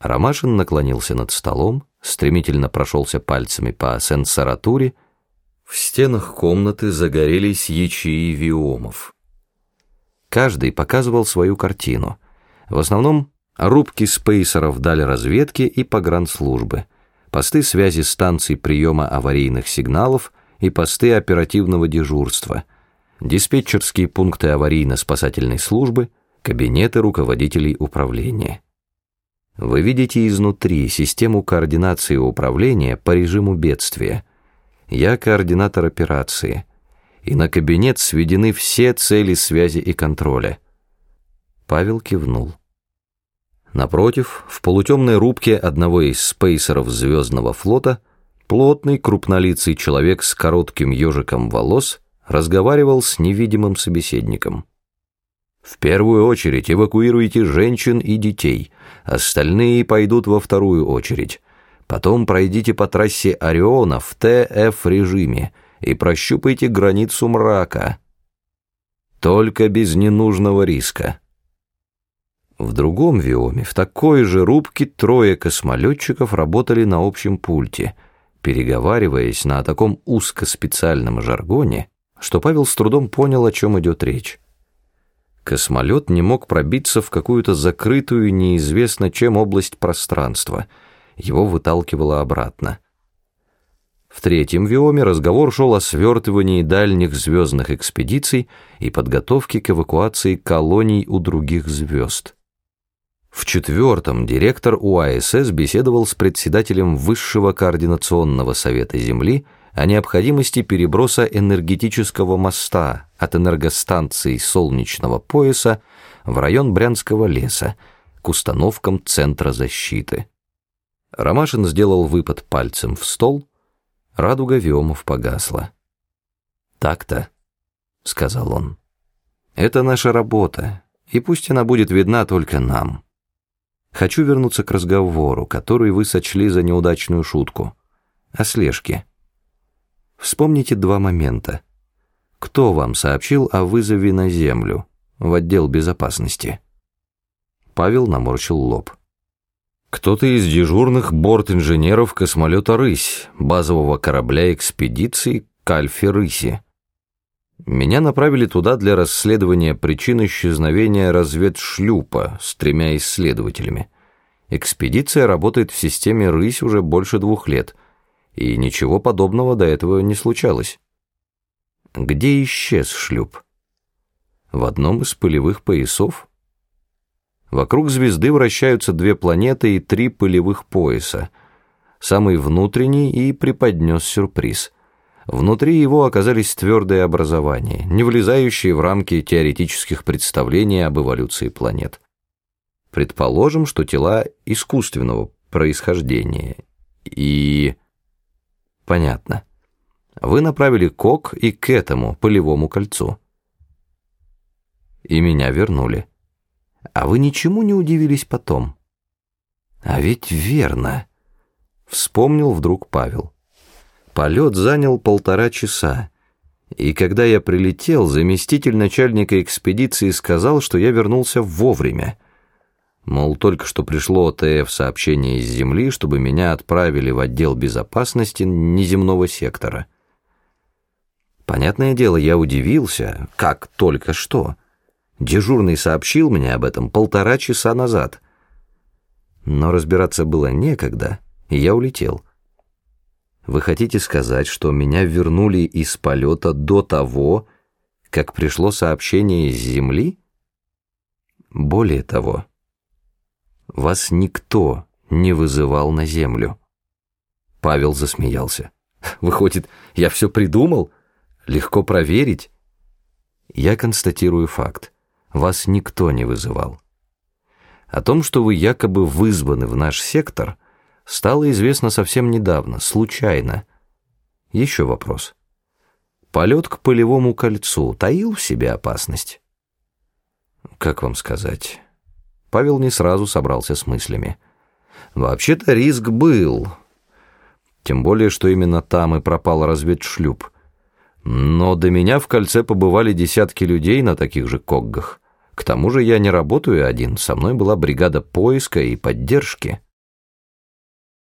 Ромашин наклонился над столом, стремительно прошелся пальцами по сенсоратуре. В стенах комнаты загорелись ячеи виомов. Каждый показывал свою картину. В основном рубки спейсеров дали разведки и погранслужбы, посты связи станций приема аварийных сигналов и посты оперативного дежурства, диспетчерские пункты аварийно-спасательной службы, кабинеты руководителей управления. Вы видите изнутри систему координации управления по режиму бедствия. Я координатор операции. И на кабинет сведены все цели связи и контроля. Павел кивнул. Напротив, в полутемной рубке одного из спейсеров Звездного флота, плотный крупнолицый человек с коротким ежиком волос разговаривал с невидимым собеседником. В первую очередь эвакуируйте женщин и детей, остальные пойдут во вторую очередь. Потом пройдите по трассе Ориона в ТФ-режиме и прощупайте границу мрака. Только без ненужного риска. В другом виоме, в такой же рубке, трое космолетчиков работали на общем пульте, переговариваясь на таком узкоспециальном жаргоне, что Павел с трудом понял, о чем идет речь. Космолет не мог пробиться в какую-то закрытую, неизвестно чем область пространства. Его выталкивало обратно. В третьем виоме разговор шел о свертывании дальних звездных экспедиций и подготовке к эвакуации колоний у других звезд. В четвертом директор УАСС беседовал с председателем Высшего координационного совета Земли о необходимости переброса энергетического моста от энергостанции Солнечного пояса в район Брянского леса к установкам Центра защиты. Ромашин сделал выпад пальцем в стол, радуга Виомов погасла. «Так-то», — сказал он, — «это наша работа, и пусть она будет видна только нам». Хочу вернуться к разговору, который вы сочли за неудачную шутку. О слежке. Вспомните два момента. Кто вам сообщил о вызове на Землю в отдел безопасности? Павел наморщил лоб. Кто-то из дежурных борт-инженеров космолета «Рысь», базового корабля экспедиции к Альфе-Рыси. Меня направили туда для расследования причин исчезновения разведшлюпа с тремя исследователями. Экспедиция работает в системе «Рысь» уже больше двух лет, и ничего подобного до этого не случалось. Где исчез шлюп? В одном из пылевых поясов? Вокруг звезды вращаются две планеты и три пылевых пояса. Самый внутренний и преподнес сюрприз – Внутри его оказались твердые образования, не влезающие в рамки теоретических представлений об эволюции планет. Предположим, что тела искусственного происхождения. И... Понятно. Вы направили КОК и к этому полевому кольцу. И меня вернули. А вы ничему не удивились потом? А ведь верно. Вспомнил вдруг Павел. Полет занял полтора часа. И когда я прилетел, заместитель начальника экспедиции сказал, что я вернулся вовремя. Мол, только что пришло ОТФ сообщение из Земли, чтобы меня отправили в отдел безопасности неземного сектора. Понятное дело, я удивился, как только что. Дежурный сообщил мне об этом полтора часа назад. Но разбираться было некогда, и я улетел. Вы хотите сказать, что меня вернули из полета до того, как пришло сообщение из Земли? Более того, вас никто не вызывал на Землю. Павел засмеялся. Выходит, я все придумал? Легко проверить? Я констатирую факт. Вас никто не вызывал. О том, что вы якобы вызваны в наш сектор – стало известно совсем недавно, случайно. Еще вопрос. Полет к полевому кольцу таил в себе опасность? Как вам сказать? Павел не сразу собрался с мыслями. Вообще-то риск был. Тем более, что именно там и пропал разведшлюп. Но до меня в кольце побывали десятки людей на таких же коггах. К тому же я не работаю один, со мной была бригада поиска и поддержки.